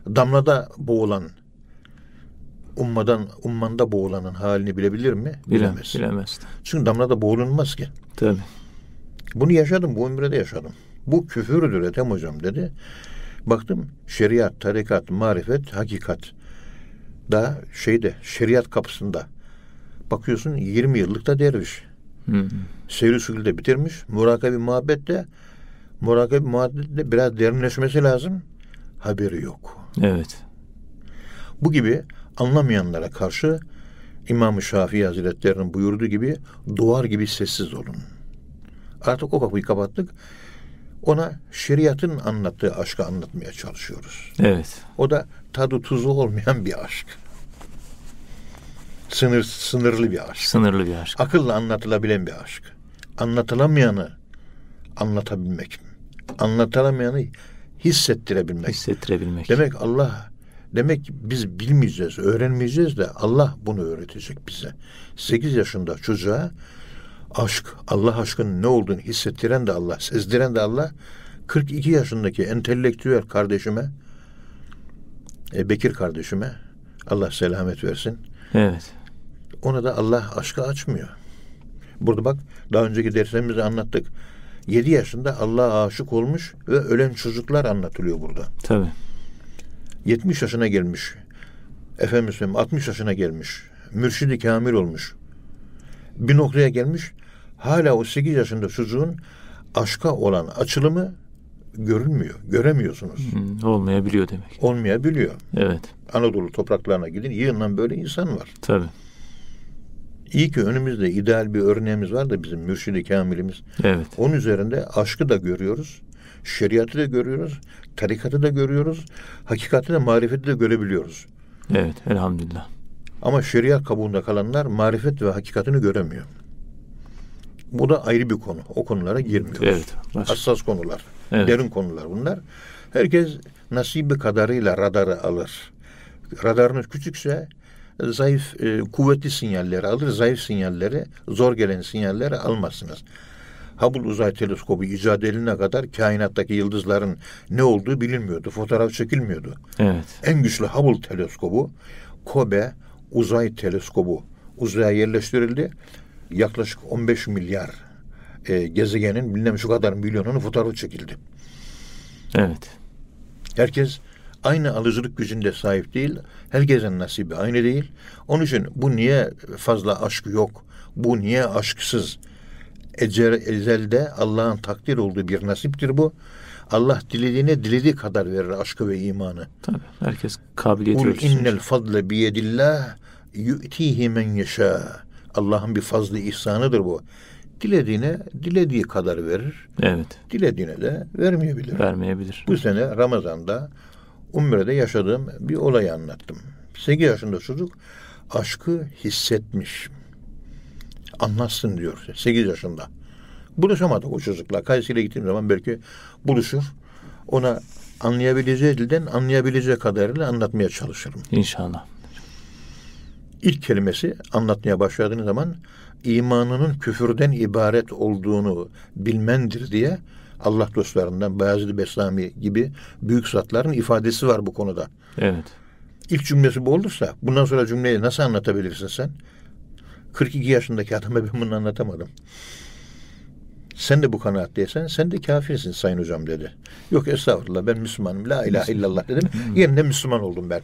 Damlada boğulan ummadan ummanda boğulanın halini bilebilir mi? Bilemez. Bilemez. Çünkü damlada boğulunmaz ki. Tabii. Bunu yaşadım, bu ömrede yaşadım. Bu küfürdür Ethem Hocam dedi. Baktım şeriat, tarikat, marifet, hakikat. Daha şeyde şeriat kapısında. Bakıyorsun 20 yıllık da derviş. Hı. Seyri de bitirmiş. Murakabi muhabbet de murakabi muhabbet de biraz derinleşmesi lazım. Haberi yok. Evet. Bu gibi anlamayanlara karşı İmam-ı Şafii Hazretleri'nin buyurduğu gibi duvar gibi sessiz olun. Artık o kapıyı kapattık. Ona şeriatın anlattığı aşkı anlatmaya çalışıyoruz. Evet. O da tadı tuzu olmayan bir aşk. Sınır, sınırlı bir aşk. Sınırlı bir aşk. Akılla anlatılabilen bir aşk. Anlatılamayanı anlatabilmek. Anlatılamayanı hissettirebilmek. Hissettirebilmek. Demek Allah demek biz bilmeyeceğiz, öğrenmeyeceğiz de Allah bunu öğretecek bize. 8 yaşında çocuğa aşk, Allah aşkının ne olduğunu hissettiren de Allah, sezdiren de Allah. 42 yaşındaki entelektüel kardeşime, e, Bekir kardeşime Allah selamet versin. Evet. Ona da Allah aşkı açmıyor. Burada bak daha önceki derslerimizde anlattık. 7 yaşında Allah'a aşık olmuş ve ölen çocuklar anlatılıyor burada. Tabii. 70 yaşına gelmiş. Efendim söyleyeyim 60 yaşına gelmiş. Mürşidi kamil olmuş. Bir noktaya gelmiş. Hala o 8 yaşında çocuğun aşka olan açılımı görünmüyor. Göremiyorsunuz. Hı, olmayabiliyor demek. Olmayabiliyor. Evet. Anadolu topraklarına gidin. Yığından böyle insan var. Tabii. İyi ki önümüzde ideal bir örneğimiz var da bizim mürşidi kamilimiz. Evet. Onun üzerinde aşkı da görüyoruz. Şeriatı da görüyoruz. Tarikatı da görüyoruz. Hakikati de marifeti de görebiliyoruz. Evet. Elhamdülillah. Ama şeriat kabuğunda kalanlar marifet ve hakikatini göremiyor. Bu da ayrı bir konu. O konulara girmiyoruz. Evet. Hassas konular. Evet. Derin konular bunlar. Herkes nasibi kadarıyla radarı alır. Radarınız küçükse zayıf, e, kuvvetli sinyalleri alır. Zayıf sinyalleri, zor gelen sinyalleri almazsınız. Hubble Uzay Teleskobu icat ediline kadar kainattaki yıldızların ne olduğu bilinmiyordu. Fotoğraf çekilmiyordu. Evet. En güçlü Hubble teleskobu Kobe uzay teleskobu uzaya yerleştirildi. Yaklaşık 15 milyar e, gezegenin bilmem şu kadar milyonunun fotoğrafı çekildi. Evet. Herkes aynı alıcılık gücünde sahip değil. Herkesin nasibi aynı değil. Onun için bu niye fazla aşk yok? Bu niye aşksız? Ecer, ezelde Allah'ın takdir olduğu bir nasiptir bu. Allah dilediğine dilediği kadar verir aşkı ve imanı. Tabii. Herkes kabiliyeti Kul innel fadle biyedillah yu'tihi men yeşâ. Allah'ın bir fazlı ihsanıdır bu. Dilediğine dilediği kadar verir. Evet. Dilediğine de vermeyebilir. Vermeyebilir. Bu sene Ramazan'da Umre'de yaşadığım bir olayı anlattım. 8 yaşında çocuk aşkı hissetmiş. Anlatsın diyor 8 yaşında. Buluşamadık o çocukla. Kayseri'ye gittiğim zaman belki buluşur. Ona anlayabileceği dilden anlayabileceği kadarıyla anlatmaya çalışırım. İnşallah. İlk kelimesi anlatmaya başladığın zaman imanının küfürden ibaret olduğunu bilmendir diye Allah dostlarından Bayezid Bestami gibi büyük zatların ifadesi var bu konuda. Evet. İlk cümlesi bu olursa bundan sonra cümleyi nasıl anlatabilirsin sen? 42 yaşındaki adama ben bunu anlatamadım. Sen de bu kanaatteysen sen de kafirsin sayın hocam dedi. Yok estağfurullah ben Müslümanım. La ilahe illallah dedim. Yerine Müslüman oldum ben.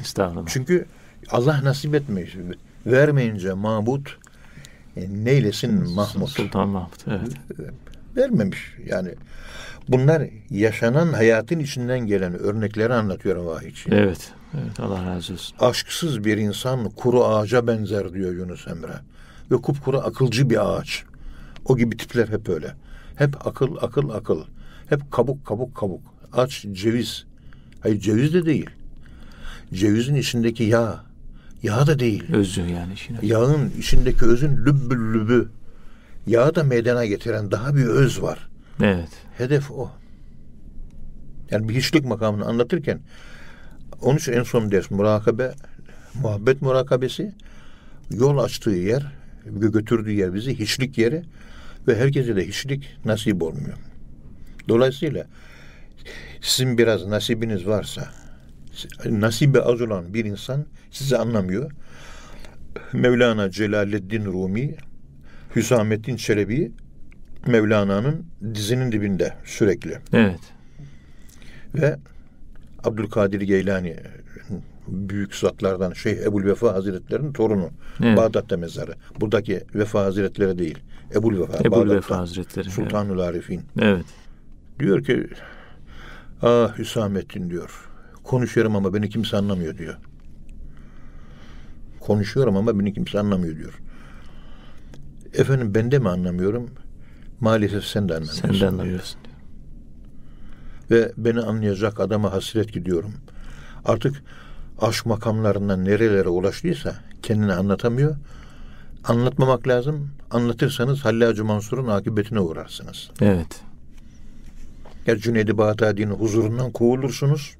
Estağfurullah. Çünkü Allah nasip etmiş. Vermeyince mabut e, neylesin Mahmut. Sultan Mahmut. Evet. Vermemiş yani. Bunlar yaşanan hayatın içinden gelen örnekleri anlatıyorum vahiyçi. Evet. Evet. Allah razı olsun. Aşksız bir insan kuru ağaca benzer diyor Yunus Emre. Ve kupkuru akılcı bir ağaç. O gibi tipler hep öyle. Hep akıl, akıl, akıl. Hep kabuk, kabuk, kabuk. Aç, ceviz. Hayır ceviz de değil. Cevizin içindeki yağ. Yağ da değil. Özü yani işine. Yağın içindeki özün lübbül lübü. Yağı da meydana getiren daha bir öz var. Evet. Hedef o. Yani bir hiçlik makamını anlatırken onun için en son ders murakabe, muhabbet murakabesi yol açtığı yer, götürdüğü yer bizi hiçlik yeri ve herkese de hiçlik nasip olmuyor. Dolayısıyla sizin biraz nasibiniz varsa nasibi az olan bir insan sizi anlamıyor. Mevlana Celaleddin Rumi Hüsamettin Çelebi Mevlana'nın dizinin dibinde sürekli. Evet. Ve Abdülkadir Geylani büyük zatlardan Şeyh Ebul Vefa Hazretleri'nin torunu. Evet. Bağdat'ta mezarı. Buradaki Vefa Hazretleri değil. Ebul Vefa. Ebul Bağdat'ta. Vefa Hazretleri. Sultanül Arifin. Evet. Diyor ki ah Hüsamettin diyor. Konuşuyorum ama beni kimse anlamıyor diyor. Konuşuyorum ama beni kimse anlamıyor diyor. Efendim ben de mi anlamıyorum? Maalesef sen de anlamıyorsun. Sen de diyor. anlamıyorsun. Ve beni anlayacak adama hasret gidiyorum. Artık aşk makamlarından nerelere ulaştıysa kendini anlatamıyor. Anlatmamak lazım. Anlatırsanız Hallacı Mansur'un akıbetine uğrarsınız. Evet. Ya Cüneydi Bağdadi'nin huzurundan kovulursunuz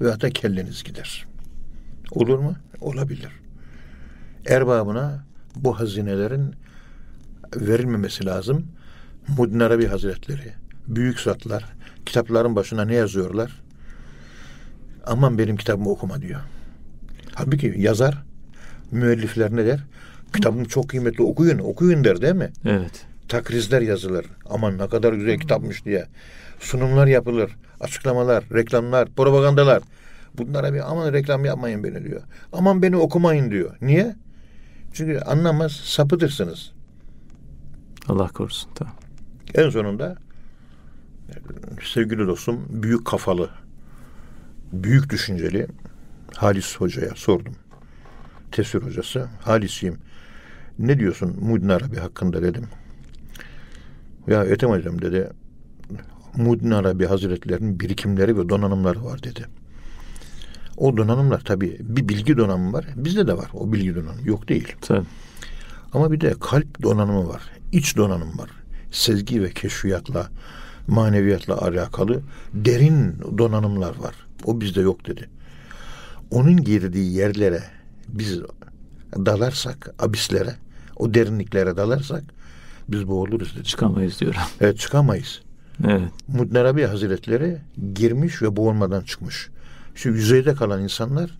ve hatta kelleniz gider. Olur mu? Olabilir. Erbabına bu hazinelerin verilmemesi lazım. Muddin Arabi Hazretleri, büyük zatlar, kitapların başına ne yazıyorlar? Aman benim kitabımı okuma diyor. Halbuki yazar, müellifler ne der? Kitabım çok kıymetli okuyun, okuyun der değil mi? Evet. takrizler yazılır. Aman ne kadar güzel kitapmış diye. Sunumlar yapılır. Açıklamalar, reklamlar, propagandalar. Bunlara bir aman reklam yapmayın beni diyor. Aman beni okumayın diyor. Niye? Çünkü anlamaz sapıtırsınız. Allah korusun. Tamam. En sonunda sevgili dostum büyük kafalı, büyük düşünceli Halis Hoca'ya sordum. Tefsir hocası. Halis'iyim. Ne diyorsun Muddin Arabi hakkında dedim. Ya Ethem Hocam dedi. Muddin Arabi Hazretlerinin birikimleri ve donanımları var dedi. O donanımlar tabii bir bilgi donanımı var. Bizde de var o bilgi donanımı. Yok değil. Tabii. Ama bir de kalp donanımı var. İç donanım var. Sezgi ve keşfiyatla, maneviyatla alakalı derin donanımlar var. O bizde yok dedi. Onun girdiği yerlere biz dalarsak, abislere, o derinliklere dalarsak biz boğuluruz dedi. Çıkamayız diyorum. Evet çıkamayız. Evet. Muddin Arabi Hazretleri girmiş ve boğulmadan çıkmış. Şu yüzeyde kalan insanlar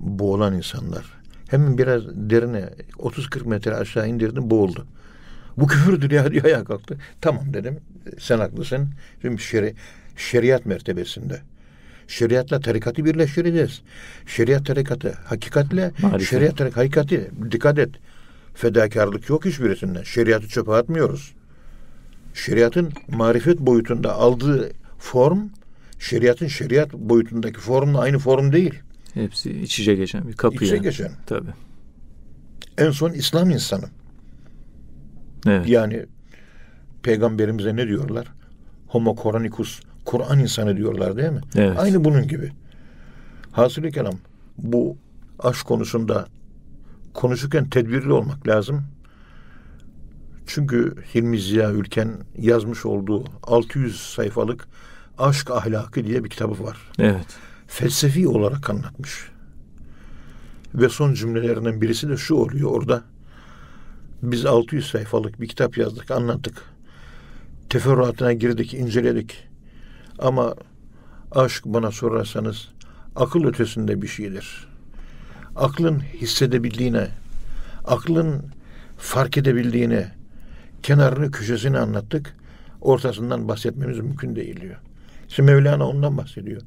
boğulan insanlar. Hemen biraz derine 30-40 metre aşağı indirdim boğuldu. Bu küfürdür ya diye ayağa kalktı. Tamam dedim. Sen haklısın. Şimdi şeri, şeriat mertebesinde. Şeriatla tarikatı birleştireceğiz. Şeriat tarikatı hakikatle, Marifet. şeriat tarikatı hakikati. Dikkat et. Fedakarlık yok hiçbirisinden. Şeriatı çöpe atmıyoruz. Şeriatın marifet boyutunda aldığı form, şeriatın şeriat boyutundaki formla aynı form değil. Hepsi iç içe geçen bir kapı İç içe yani. geçen. Tabii. En son İslam insanı. Evet. Yani peygamberimize ne diyorlar? Homo Koranicus, Kur'an insanı diyorlar değil mi? Evet. Aynı bunun gibi. Hasılı kelam bu aşk konusunda konuşurken tedbirli olmak lazım. Çünkü Hilmi Ziya Ülken yazmış olduğu 600 sayfalık Aşk Ahlakı diye bir kitabı var. Evet. Felsefi olarak anlatmış. Ve son cümlelerinden birisi de şu oluyor orada. Biz 600 sayfalık bir kitap yazdık, anlattık. Teferruatına girdik, inceledik. Ama aşk bana sorarsanız akıl ötesinde bir şeydir. Aklın hissedebildiğine, aklın fark edebildiğine, kenarını köşesini anlattık. Ortasından bahsetmemiz mümkün değil diyor. Şimdi Mevlana ondan bahsediyor.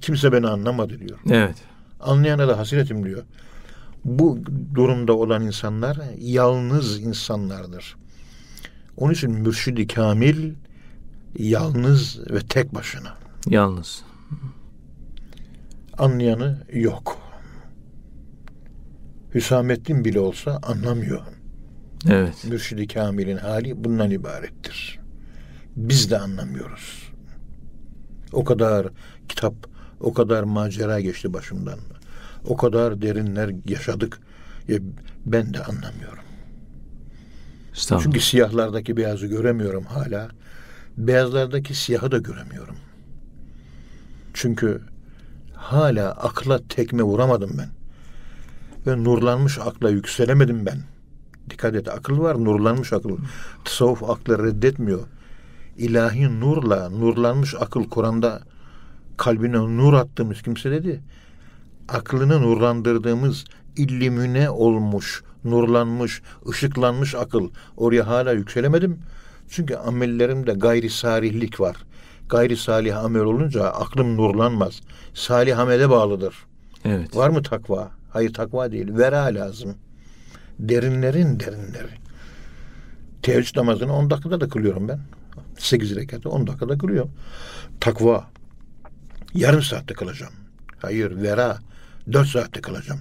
Kimse beni anlamadı diyor. Evet. Anlayana da hasretim diyor. Bu durumda olan insanlar yalnız insanlardır. Onun için mürşidi kamil yalnız ve tek başına. Yalnız. Anlayanı yok. Hüsamettin bile olsa anlamıyor. Evet. Mürşidi kamilin hali bundan ibarettir. Biz de anlamıyoruz. O kadar kitap, o kadar macera geçti başımdan. O kadar derinler yaşadık. Ya ben de anlamıyorum. Çünkü siyahlardaki beyazı göremiyorum hala. Beyazlardaki siyahı da göremiyorum. Çünkü hala akla tekme vuramadım ben. Ve nurlanmış akla yükselemedim ben. Dikkat et akıl var nurlanmış akıl. Tasavvuf aklı reddetmiyor. İlahi nurla nurlanmış akıl Kur'an'da kalbine nur attığımız kimse dedi. Aklını nurlandırdığımız illimüne olmuş, nurlanmış, ışıklanmış akıl. Oraya hala yükselemedim. Çünkü amellerimde gayri salihlik var. Gayri salih amel olunca aklım nurlanmaz. Salih amele bağlıdır. Evet. Var mı takva? Hayır takva değil. Vera lazım. Derinlerin derinleri. Teheccüd namazını 10 dakikada da kılıyorum ben. 8 rekatı 10 dakikada kılıyorum. Takva. Yarım saatte kılacağım. Hayır vera. 4 saatte kılacağım.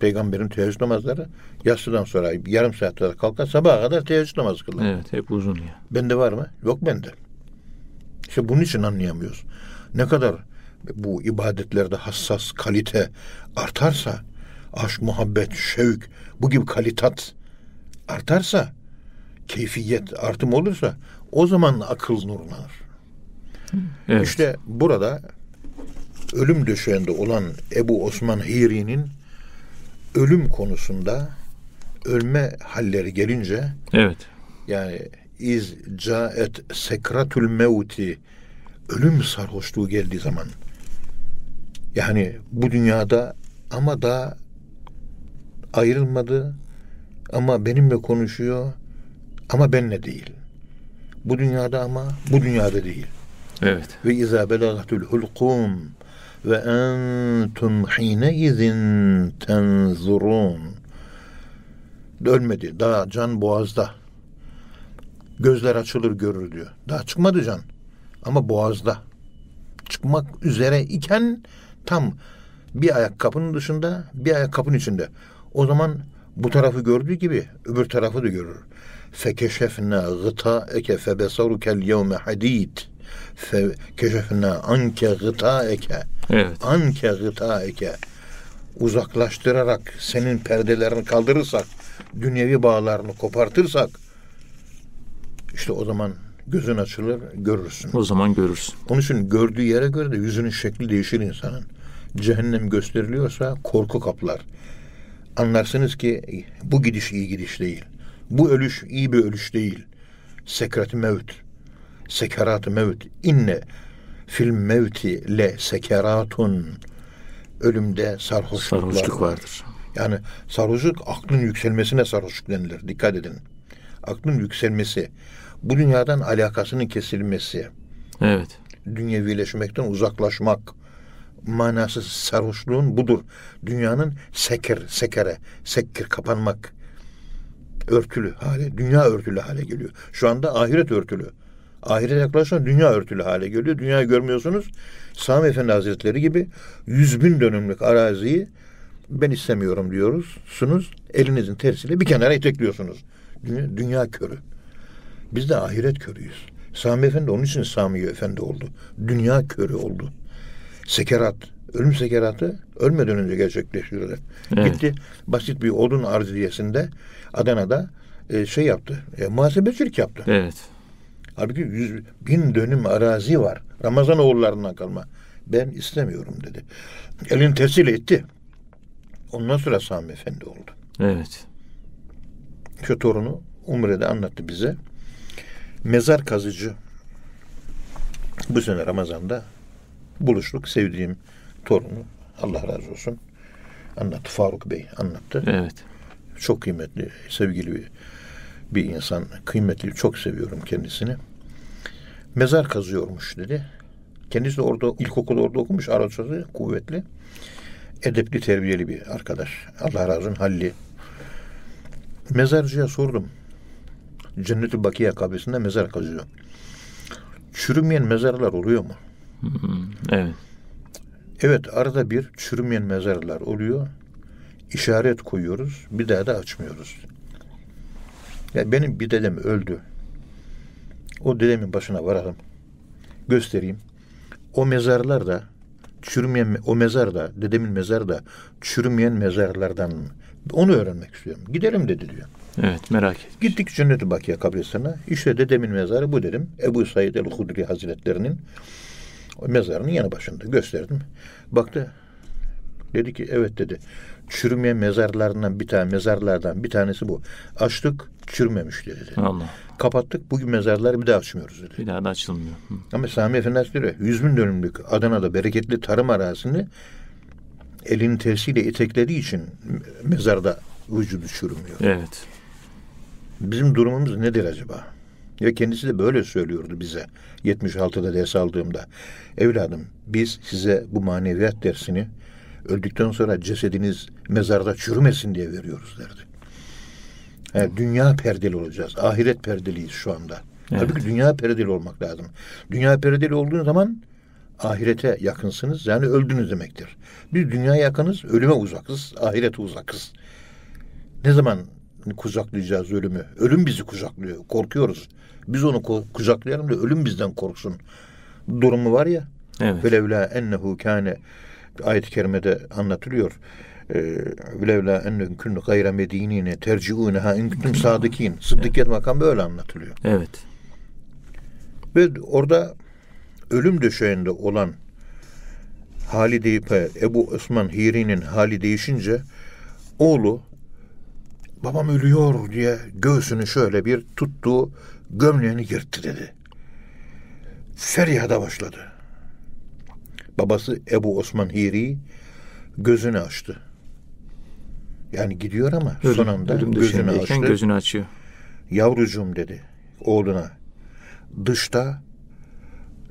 Peygamberin teheccüd namazları yatsıdan sonra yarım saatte kalkar sabaha kadar teheccüd namazı kılar. Evet hep uzun ya. Bende var mı? Yok bende. İşte bunun için anlayamıyoruz. Ne kadar bu ibadetlerde hassas kalite artarsa, aşk, muhabbet, şevk, bu gibi kalitat artarsa, keyfiyet artım olursa o zaman akıl nurlanır. Evet. İşte burada ölüm döşeğinde olan Ebu Osman Hiri'nin ölüm konusunda ölme halleri gelince Evet. yani iz caet sekratül mevti ölüm sarhoşluğu geldiği zaman yani bu dünyada ama da ayrılmadı ama benimle konuşuyor ama benle değil. Bu dünyada ama bu dünyada değil. Evet. Ve izâ belagatul hulkum ve entum hine izin tenzurun. Ölmedi. Daha can boğazda. Gözler açılır görür diyor. Daha çıkmadı can. Ama boğazda. Çıkmak üzere iken tam bir ayak kapının dışında bir ayak kapının içinde. O zaman bu tarafı gördüğü gibi öbür tarafı da görür. Fekeşefna gıtaeke febesarukel yevme hadid. Fekeşefna anke gıtaeke. Evet. Anke gıtaeke. Uzaklaştırarak senin perdelerini kaldırırsak, dünyevi bağlarını kopartırsak, işte o zaman gözün açılır, görürsün. O zaman görürsün. Onun için gördüğü yere göre de yüzünün şekli değişir insanın. Cehennem gösteriliyorsa korku kaplar. Anlarsınız ki bu gidiş iyi gidiş değil. Bu ölüş iyi bir ölüş değil. Sekrat-ı mevt. Sekerat-ı mevt. İnne fil mevti le sekeratun. Ölümde sarhoşluklar Sarhoşluk var. vardır. Yani sarhoşluk aklın yükselmesine sarhoşluk denilir. Dikkat edin. Aklın yükselmesi. Bu dünyadan alakasının kesilmesi Evet. dünyevileşmekten uzaklaşmak manası sarhoşluğun budur. Dünyanın sekir, sekere, sekkir kapanmak. Örtülü hale, dünya örtülü hale geliyor. Şu anda ahiret örtülü. Ahiret yaklaşan dünya örtülü hale geliyor. Dünyayı görmüyorsunuz. Sami Efendi Hazretleri gibi yüz bin dönümlük araziyi ben istemiyorum diyoruz. Sunuz elinizin tersiyle bir kenara itekliyorsunuz. Dünya, dünya körü. Biz de ahiret körüyüz. Sami Efendi onun için Sami Efendi oldu. Dünya körü oldu. Sekerat, ölüm sekeratı ölmeden önce gerçekleşiyordu. Evet. Gitti basit bir odun arziyesinde Adana'da e, şey yaptı. E, muhasebecilik yaptı. Evet. Halbuki yüz bin dönüm arazi var. Ramazan oğullarından kalma. Ben istemiyorum dedi. Elini tersiyle itti. Ondan sonra Sami Efendi oldu. Evet. Şu torunu Umre'de anlattı bize. Mezar kazıcı. Bu sene Ramazan'da buluştuk. Sevdiğim torunu Allah razı olsun. Anlattı. Faruk Bey anlattı. Evet. Çok kıymetli, sevgili bir, bir insan. Kıymetli, çok seviyorum kendisini. Mezar kazıyormuş dedi. Kendisi de orada, ilkokulu orada okumuş. Arapçası kuvvetli. Edepli, terbiyeli bir arkadaş. Allah razı olsun. Halli. Mezarcıya sordum. Cennet-i Bakiye kabrisinde mezar kazıyor. Çürümeyen mezarlar oluyor mu? Hmm, Evet. Evet arada bir çürümeyen mezarlar oluyor. İşaret koyuyoruz. Bir daha da açmıyoruz. Ya benim bir dedem öldü. O dedemin başına varalım. Göstereyim. O mezarlar da çürümeyen o mezar da dedemin mezarı da çürümeyen mezarlardan? Onu öğrenmek istiyorum. Gidelim dedi diyor. Evet merak et. Gittik Cennet-i Bakiye kabristana. İşte dedemin mezarı bu dedim. Ebu Said el-Hudri Hazretlerinin mezarının yanı başında gösterdim. Baktı. Dedi ki evet dedi. Çürümeyen mezarlarından bir tane mezarlardan bir tanesi bu. Açtık çürümemiş dedi. Allah. Kapattık bugün mezarları bir daha açmıyoruz dedi. Bir daha da açılmıyor. Hı. Ama Sami Efendi Hazretleri 100 bin dönümlük Adana'da bereketli tarım arazisini elinin tersiyle iteklediği için mezarda vücudu çürümüyor. Evet. Bizim durumumuz nedir acaba? Ya kendisi de böyle söylüyordu bize 76'da ders aldığımda. Evladım biz size bu maneviyat dersini Öldükten sonra cesediniz mezarda çürümesin diye veriyoruz derdi. Yani dünya perdeli olacağız. Ahiret perdeliyiz şu anda. Evet. Tabii ki dünya perdeli olmak lazım. Dünya perdeli olduğun zaman ahirete yakınsınız. Yani öldünüz demektir. Biz dünya yakınız, ölüme uzakız, ahirete uzakız. Ne zaman kucaklayacağız ölümü? Ölüm bizi kucaklıyor. Korkuyoruz. Biz onu kucaklayalım da ölüm bizden korksun. Durumu var ya. Evet. Velevla ennehu kâne ayet-i kerimede anlatılıyor. Ee, Velevla ennehu kunnu gayre medinine terciûneha in kuntum sadıkîn. Sıddıkiyet makamı böyle anlatılıyor. Evet. Ve orada ölüm döşeğinde olan hali deyip Ebu Osman Hiri'nin hali değişince oğlu babam ölüyor diye göğsünü şöyle bir tuttu gömleğini yırttı dedi. Feryada başladı. Babası Ebu Osman Hiri gözünü açtı. Yani gidiyor ama Ölüm, son anda ölüm gözünü açtı. gözünü açıyor. Yavrucuğum dedi oğluna. Dışta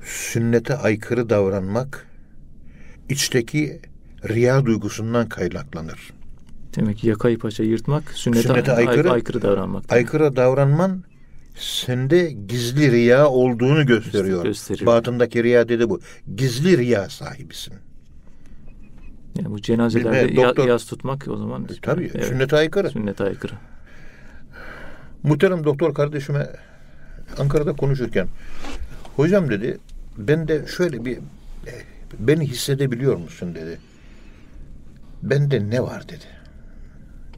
sünnete aykırı davranmak içteki riya duygusundan kaynaklanır. Demek ki yakayı paça yırtmak sünnete, Sünnete ay- aykırı- aykırı davranmak. Aykırı davranman sende gizli riya olduğunu gösteriyor. Gösteriyor. Batındaki riya dedi bu. Gizli riya sahibisin. Yani bu cenazelerde Bilmem, ya- doktor- yas tutmak o zaman Tabii Evet, sünnete aykırı. sünnete aykırı. Muhterem doktor kardeşime Ankara'da konuşurken hocam dedi ben de şöyle bir e, beni hissedebiliyor musun dedi. Bende ne var dedi.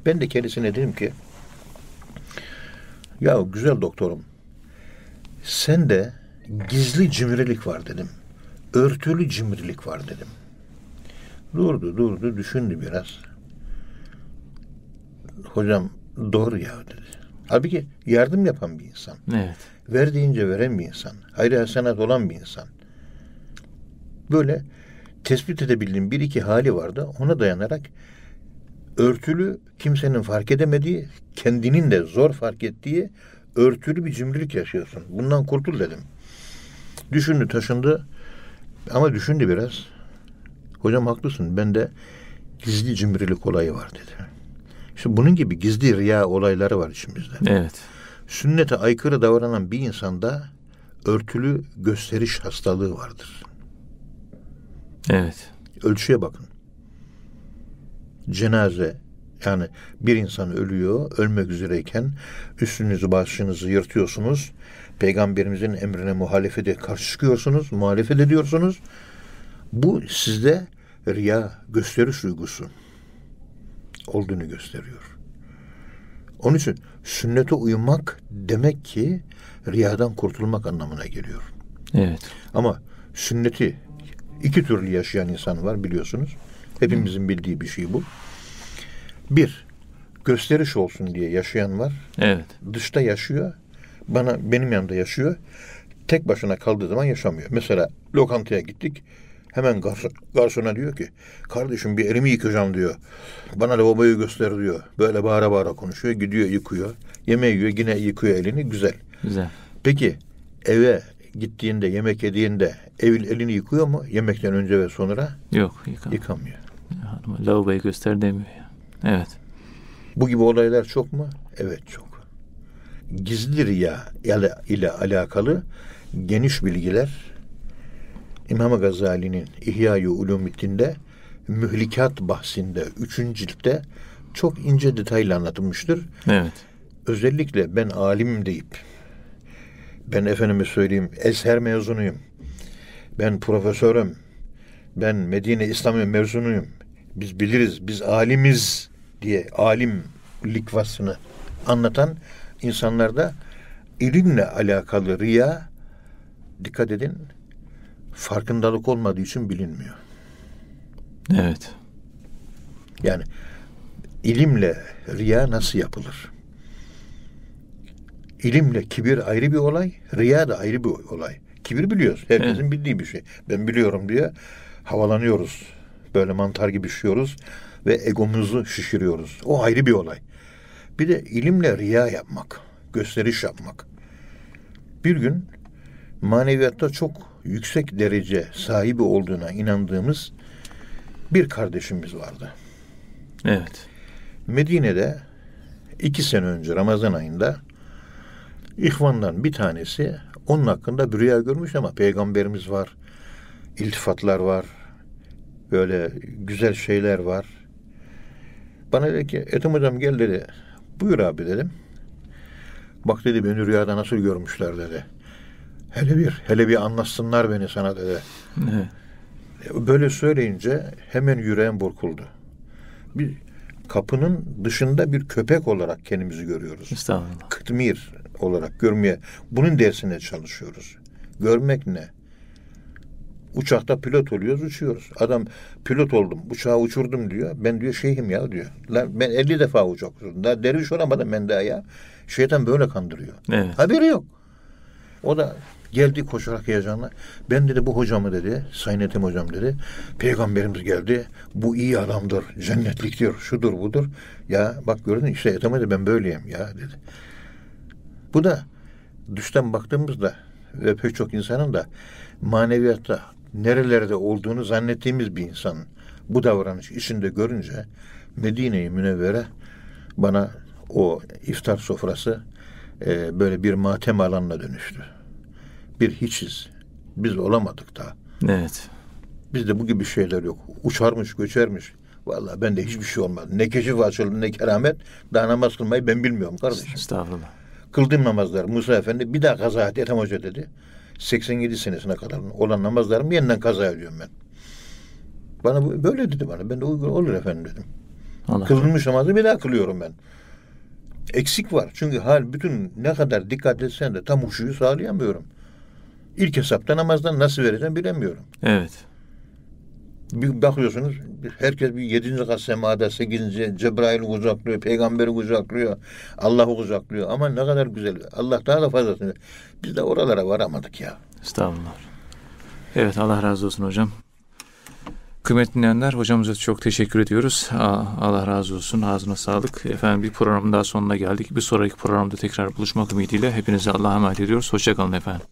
Ben de kendisine dedim ki ya güzel doktorum sende gizli cimrilik var dedim. Örtülü cimrilik var dedim. Durdu durdu düşündü biraz. Hocam doğru ya dedi. Halbuki yardım yapan bir insan. Evet. Ver deyince veren bir insan. Hayır hasenat olan bir insan. Böyle tespit edebildiğim bir iki hali vardı. Ona dayanarak örtülü kimsenin fark edemediği, kendinin de zor fark ettiği örtülü bir cimrilik yaşıyorsun. Bundan kurtul dedim. Düşündü taşındı ama düşündü biraz. Hocam haklısın bende gizli cimrilik olayı var dedi. İşte bunun gibi gizli riya olayları var içimizde Evet. sünnete aykırı davranan bir insanda örtülü gösteriş hastalığı vardır. Evet. Ölçüye bakın. Cenaze yani bir insan ölüyor, ölmek üzereyken üstünüzü başınızı yırtıyorsunuz. Peygamberimizin emrine muhalefete karşı çıkıyorsunuz, muhalefet ediyorsunuz. Bu sizde riya, gösteriş duygusu olduğunu gösteriyor. Onun için sünnete uymak demek ki riyadan kurtulmak anlamına geliyor. Evet. Ama sünneti iki türlü yaşayan insan var biliyorsunuz. Hepimizin bildiği bir şey bu. Bir, gösteriş olsun diye yaşayan var. Evet. Dışta yaşıyor. Bana benim yanımda yaşıyor. Tek başına kaldığı zaman yaşamıyor. Mesela lokantaya gittik. Hemen garson, garsona diyor ki kardeşim bir elimi yıkayacağım diyor. Bana lavaboyu göster diyor. Böyle bağıra bağıra konuşuyor. Gidiyor yıkıyor. Yemeği yiyor yine yıkıyor elini. Güzel. Güzel. Peki eve gittiğinde yemek yediğinde evin elini yıkıyor mu? Yemekten önce ve sonra Yok. Yıkan. yıkamıyor. Hanıma lavaboyu göster demiyor. Evet. Bu gibi olaylar çok mu? Evet çok. Gizli riya ile alakalı geniş bilgiler İmam Gazali'nin İhya-i Ulumiddin'de mühlikat bahsinde 3. ciltte çok ince detaylı anlatılmıştır. Evet. Özellikle ben alim deyip ben efendime söyleyeyim Ezher mezunuyum. Ben profesörüm. Ben Medine İslam'ı mezunuyum. Biz biliriz, biz alimiz diye alimlik vasfını anlatan insanlarda ilimle alakalı riya dikkat edin farkındalık olmadığı için bilinmiyor. Evet. Yani ilimle riya nasıl yapılır? İlimle kibir ayrı bir olay, riya da ayrı bir olay. Kibir biliyoruz. Herkesin Evet. bildiği bir şey. Ben biliyorum diye havalanıyoruz. Böyle mantar gibi şişiyoruz ve egomuzu şişiriyoruz. O ayrı bir olay. Bir de ilimle riya yapmak, gösteriş yapmak. Bir gün maneviyatta çok yüksek derece sahibi olduğuna inandığımız bir kardeşimiz vardı. Evet. Medine'de iki sene önce Ramazan ayında İhvandan bir tanesi onun hakkında bir rüya görmüş ama peygamberimiz var, iltifatlar var, böyle güzel şeyler var. Bana dedi ki Ethem hocam gel dedi. Buyur abi dedim. Bak dedi beni rüyada nasıl görmüşler dedi. Hele bir, hele bir anlatsınlar beni sana dedi. Evet. Böyle söyleyince hemen yüreğim burkuldu. Bir kapının dışında bir köpek olarak kendimizi görüyoruz. Estağfurullah. Kıtmir olarak görmeye, bunun dersine çalışıyoruz. Görmek ne? Uçakta pilot oluyoruz, uçuyoruz. Adam pilot oldum, uçağı uçurdum diyor. Ben diyor şeyhim ya diyor. Lan ben 50 defa uçak uçurdum. Daha derviş olamadım ben daha ya. Şeytan böyle kandırıyor. Evet. Haberi yok. O da geldi koşarak heyecanla. Ben dedi bu hocamı dedi, Sayın Ethem hocam dedi. Peygamberimiz geldi. Bu iyi adamdır, cennetlik diyor, şudur budur. Ya bak gördün işte Ethem hocam ben böyleyim ya dedi. Bu da dıştan baktığımızda ve pek çok insanın da maneviyatta nerelerde olduğunu zannettiğimiz bir insan bu davranış içinde görünce Medine-i Münevvere bana o iftar sofrası e, böyle bir matem alanına dönüştü. Bir hiçiz. Biz olamadık da. Evet. Bizde bu gibi şeyler yok. Uçarmış, göçermiş. Vallahi bende hiçbir şey olmadı. Ne keşif açıldı ne keramet. Daha namaz kılmayı ben bilmiyorum kardeşim. Estağfurullah. Kıldığım namazlar Musa Efendi bir daha kaza et Ethem Hoca dedi. 87 senesine kadar olan namazlarımı yeniden kaza ediyorum ben. Bana böyle dedi bana. Ben de uygun olur efendim dedim. Allah. Kılınmış namazı bir daha kılıyorum ben. Eksik var. Çünkü hal bütün ne kadar dikkat etsen de tam huşuyu sağlayamıyorum. İlk hesapta namazdan nasıl vereceğim bilemiyorum. Evet. Bir bakıyorsunuz herkes bir yedinci kat semada, sekizinci Cebrail'i kucaklıyor, peygamberi kucaklıyor, Allah'ı kucaklıyor. Ama ne kadar güzel. Allah daha da fazlasını. Biz de oralara varamadık ya. Estağfurullah. Evet Allah razı olsun hocam. Kıymetli dinleyenler hocamıza çok teşekkür ediyoruz. Allah razı olsun. Ağzına sağlık. Efendim bir programın daha sonuna geldik. Bir sonraki programda tekrar buluşmak ümidiyle hepinize Allah'a emanet ediyoruz. Hoşçakalın efendim.